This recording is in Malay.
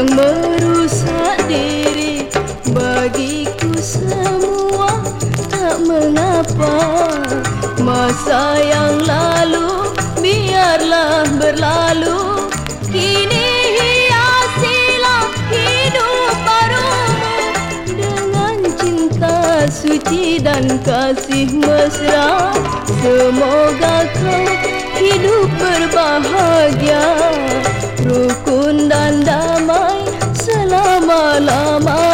yang merusak diri. Bagiku semua tak mengapa. Masa yang lalu biarlah berlalu. Kini hiasilah hidup barumu. Dengan cinta suci dan kasih mesra semoga kau hidup berbahagia Salama